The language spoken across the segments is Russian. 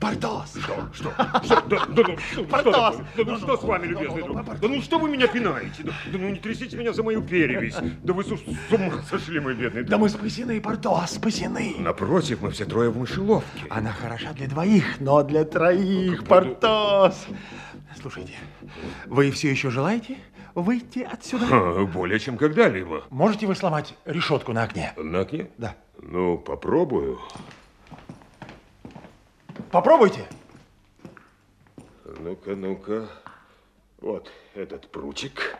Портос! Что? Что? Что? Да, да, ну, что, Портос! что, да, ну, что с вами, любезный друг? Да ну что вы меня пинаете? Да, да ну не трясите меня за мою перевесь. Да вы с, с ума сошли, мой бедный Да мы спасены, Портос, спасены. Напротив, мы все трое в мышеловке. Она хороша для двоих, но для троих, Портос. Слушайте, вы все еще желаете выйти отсюда? А, более чем когда-либо. Можете вы сломать решетку на окне? На окне? Да. Ну, попробую. Попробуйте. Ну-ка, ну-ка. Вот этот прутик.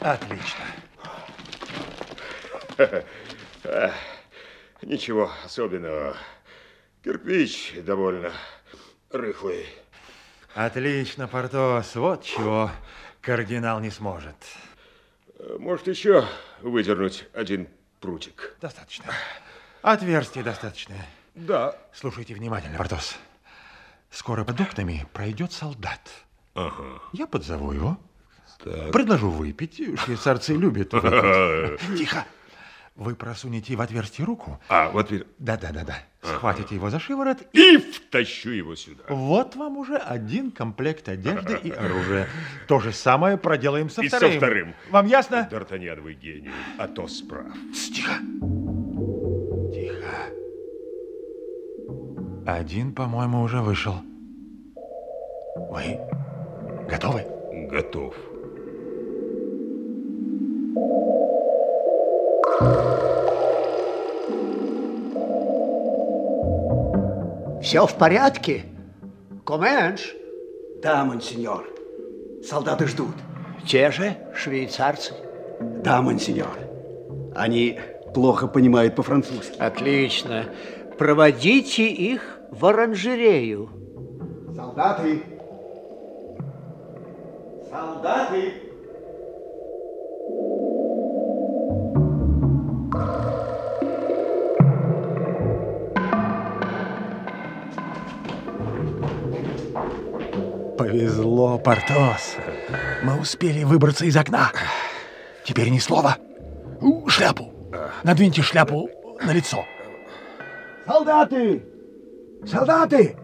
Отлично. Ничего особенного. Кирпич довольно рыхлый. Отлично, Портос. Вот чего кардинал не сможет. Может, еще выдернуть один прутик? Достаточно. Отверстие достаточное. Да. Слушайте внимательно, Портос. Скоро под окнами пройдет солдат. Ага. Я подзову его. Так. Предложу выпить. Швейцарцы любят выпить. Тихо. Вы просунете в отверстие руку. А, вот вид- Да-да-да-да. Схватите его за шиворот и... и втащу его сюда. Вот вам уже один комплект одежды и оружия. То же самое проделаем со И со вторым. вторым. Вам ясно? Д'Артаньян, вы гений. А то справ. Тихо. Тихо. Один, по-моему, уже вышел. Вы готовы? Готов. Все в порядке? Коменш? Да, монсеньор. Солдаты ждут. Те же швейцарцы. Да, монсеньор. Они плохо понимают по-французски. Отлично. Проводите их в оранжерею. Солдаты! Солдаты! Повезло, Портос. Мы успели выбраться из окна. Теперь ни слова. Шляпу. Надвиньте шляпу на лицо. Солдаты! Солдаты!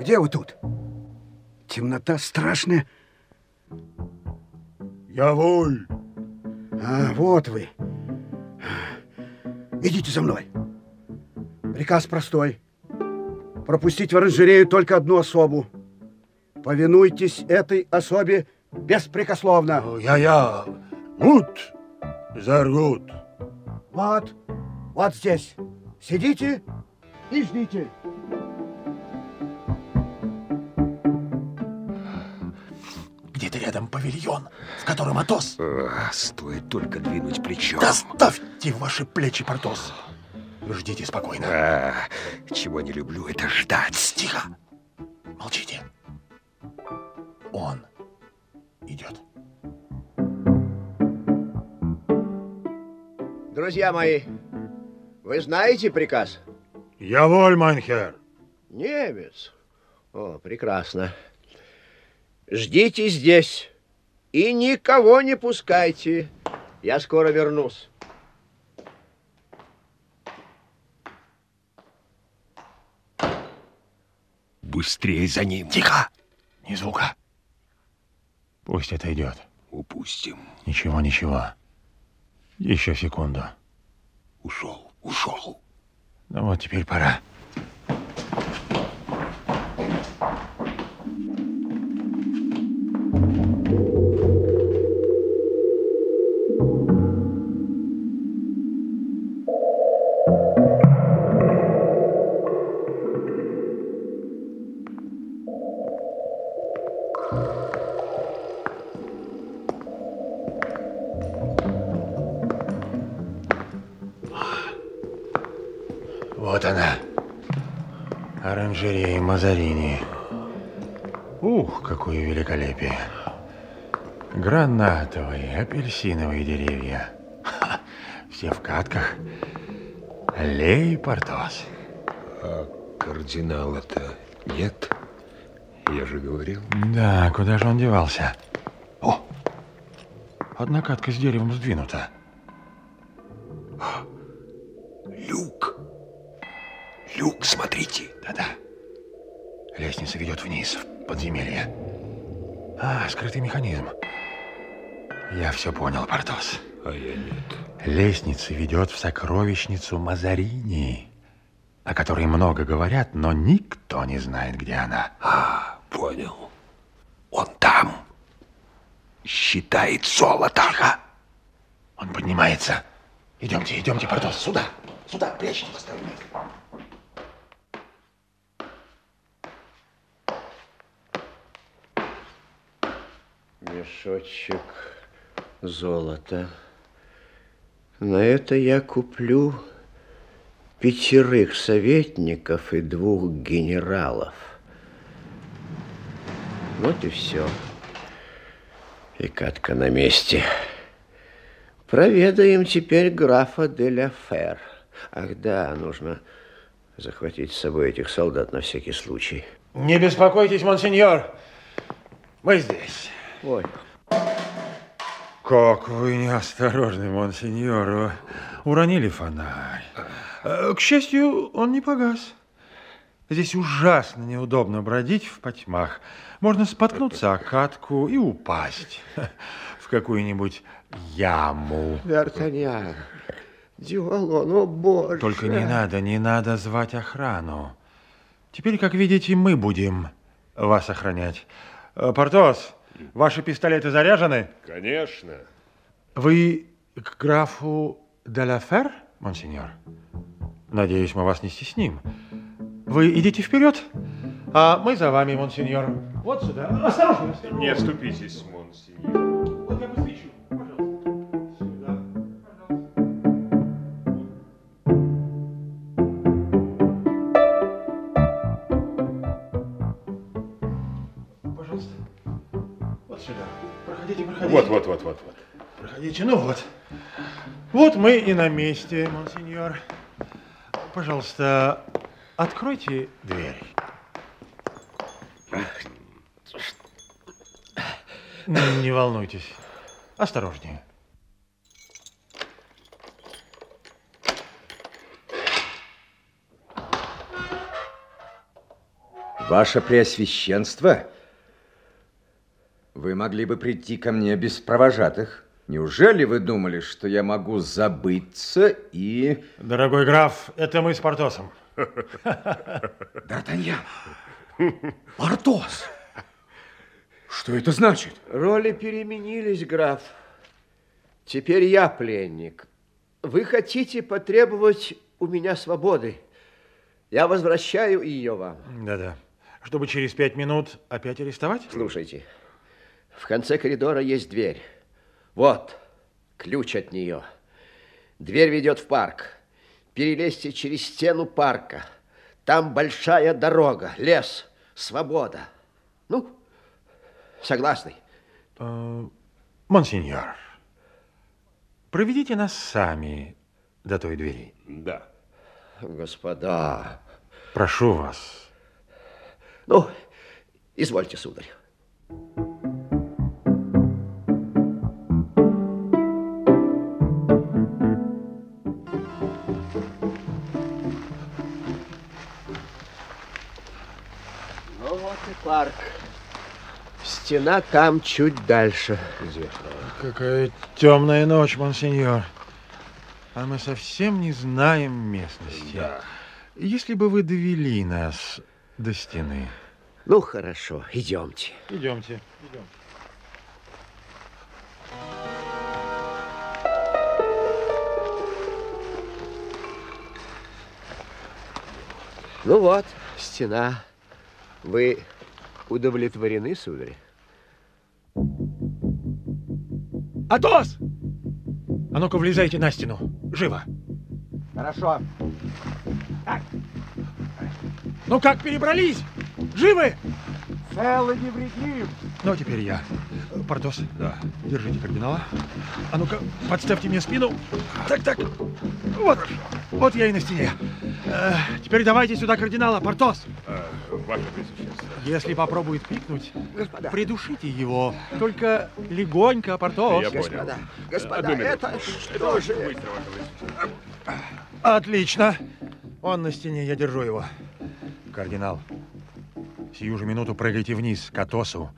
Где вы тут? Темнота страшная. Я воль. А, вот вы. Идите за мной. Приказ простой. Пропустить в оранжерею только одну особу. Повинуйтесь этой особе беспрекословно. Я-я. Гуд. Заргут. Вот, вот здесь. Сидите и ждите. Где-то рядом павильон, в котором Атос. А, стоит только двинуть плечом. Доставьте ваши плечи, Портос. Ждите спокойно. А, чего не люблю, это ждать. Тихо. Молчите. Он идет. Друзья мои, вы знаете приказ? Jawohl, mein Herr. Немец. О, прекрасно. Ждите здесь и никого не пускайте. Я скоро вернусь. Быстрее за ним. Тихо. Ни звука. Пусть это идет. Упустим. Ничего, ничего. Еще секунду. Ушел, ушел. Ну вот теперь пора. Вот она. Оранжерея Мазарини. Ух, какое великолепие. Гранатовые, апельсиновые деревья. Ха, все в катках. Лей Портос. А кардинала-то нет? Я же говорил. Да, куда же он девался? О! Одна катка с деревом сдвинута. Смотрите. Да-да. Лестница ведет вниз, в подземелье. А, скрытый механизм. Я все понял, Портос. А я нет. Лестница ведет в сокровищницу Мазарини, о которой много говорят, но никто не знает, где она. А, понял. Он там. Считает золото. Тихо! Он поднимается. Идемте, идемте, Портос, сюда. Сюда, прячьте остальных. Мешочек золота. На это я куплю пятерых советников и двух генералов. Вот и все. И катка на месте. Проведаем теперь графа де ля Фер. Ах да, нужно захватить с собой этих солдат на всякий случай. Не беспокойтесь, монсеньор. Мы здесь. Ой, Как вы неосторожны, монсеньор. Уронили фонарь. Э, К счастью, он не погас. Здесь ужасно неудобно бродить в потьмах. Можно споткнуться о катку и упасть в какую-нибудь яму. Д'Артаньян, Дювалон, о боже. Только не надо, не надо звать охрану. Теперь, как видите, мы будем вас охранять. Э, Портос, ваши пистолеты заряжены? Конечно. Вы к графу Деляфер, монсеньор? Надеюсь, мы вас не стесним. Вы идите вперед, а мы за вами, монсеньор. Вот сюда. Осторожно. Не оступитесь, монсеньор. Вот, вот, вот, вот, вот. Проходите, ну вот. Вот мы и на месте, монсеньор. Пожалуйста, откройте дверь. Не волнуйтесь. Осторожнее. Ваше Преосвященство, могли бы прийти ко мне без провожатых. Неужели вы думали, что я могу забыться и... Дорогой граф, это мы с Портосом. Д'Артаньян! Портос! Что это значит? Роли переменились, граф. Теперь я пленник. Вы хотите потребовать у меня свободы. Я возвращаю ее вам. Да-да. Чтобы через пять минут опять арестовать? Слушайте, в конце коридора есть дверь. Вот, ключ от нее. Дверь ведет в парк. Перелезьте через стену парка. Там большая дорога, лес, свобода. Ну, согласны? Э, Монсеньор, проведите нас сами до той двери. Да. Господа, Прошу вас. ну, извольте, сударь. Парк. Стена там чуть дальше. Какая темная ночь, монсеньор. А мы совсем не знаем местности. Если бы вы довели нас до стены. Ну, хорошо, идемте. Идемте. Ну вот, стена. Вы удовлетворены, сударь? Атос! А ну-ка, влезайте на стену. Живо. Хорошо. Ну как, перебрались? Живы? Целый невредим. Ну, теперь я. Портос. Да. Держите кардинала. А ну-ка, подставьте мне спину. Так, так. Вот. Вот я и на стене. Э, теперь давайте сюда кардинала, Портос. А, ваше Пресвященство. Если попробует пикнуть, придушите его. Только легонько, Портос. Я понял. Господа, господа, Одну минуту. это что же? Отлично. Он на стене, я держу его. Кардинал, сию же минуту прыгайте вниз к Атосу,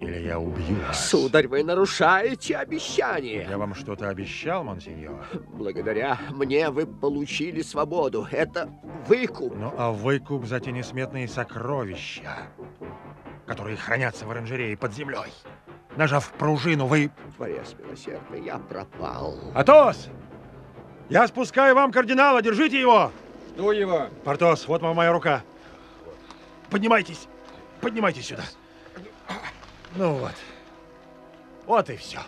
или я убью вас. Сударь, вы нарушаете обещание. Я вам что-то обещал, монсеньор? Благодаря мне вы получили свободу. Это выкуп. Ну, а выкуп за те несметные сокровища, которые хранятся в оранжерее под землей. Нажав пружину, вы... Творец милосердный, я пропал. Атос! Я спускаю вам кардинала, держите его! Жду его. Портос, вот вам моя рука. Поднимайтесь, поднимайтесь сюда. Ну вот. Вот и все.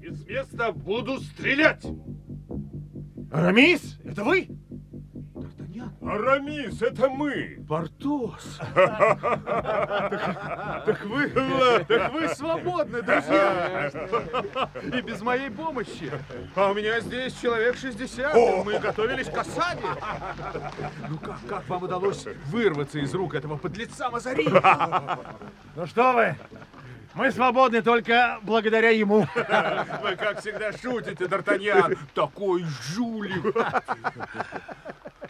Из места буду стрелять. Арамис, это вы? Арамис, это мы. Портос. Так вы, так вы свободны, друзья. И без моей помощи. А у меня здесь человек 60, и мы готовились к осаде. Ну как, как вам удалось вырваться из рук этого подлеца Мазари? Ну что вы, мы свободны только благодаря ему. Вы, как всегда, шутите, Д'Артаньян. Такой жулик.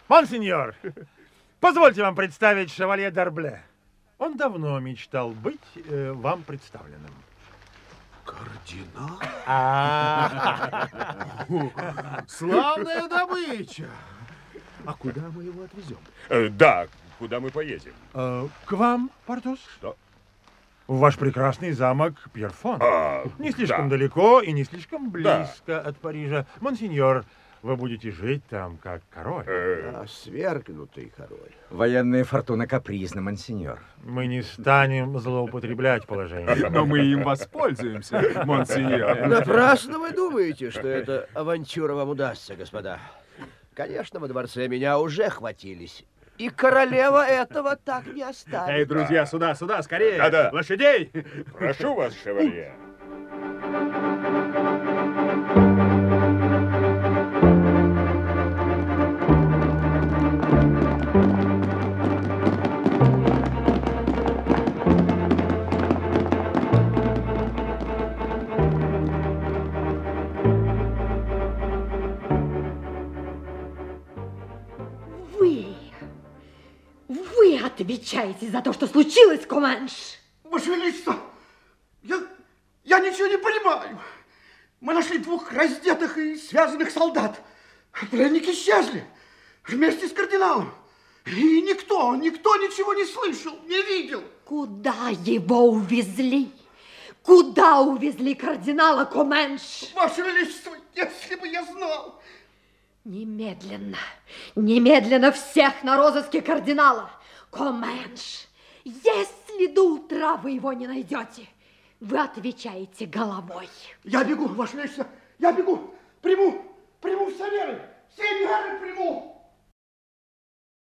Монсеньор, позвольте вам представить шевалье Д'Арбле. Он давно мечтал быть э, вам представленным. Кардинал? А, Славная добыча. А куда мы его отвезем? Э, да, куда мы поедем? э, к вам, Портос? Что? В ваш прекрасный замок Пьерфон. А, Не слишком да. далеко и не слишком близко от Парижа. Монсеньор, вы будете жить там как король. А, свергнутый король. Военная фортуна капризна, монсеньор. Мы не станем злоупотреблять положением. Но мы им воспользуемся, монсеньор. Напрасно вы думаете, что эта авантюра вам удастся, господа. Конечно, во дворце меня уже хватились. И королева этого так не Эй, оставит. друзья, сюда, сюда, скорее. Да-да. Лошадей. прошу вас, шевалье. Отвечаете за то, что случилось, Команш. Ваше Величество, я, я ничего не понимаю. Мы нашли двух раздетых и связанных солдат. Пленники исчезли вместе с кардиналом. И никто, никто ничего не слышал, не видел. Куда его увезли? Куда увезли кардинала Коменш? Ваше Величество, если бы я знал. Немедленно, немедленно всех на розыске кардинала. Коменш, если до утра вы его не найдете, вы отвечаете головой. Я бегу, Ваше Величество, я бегу. Приму, приму все меры, все меры приму.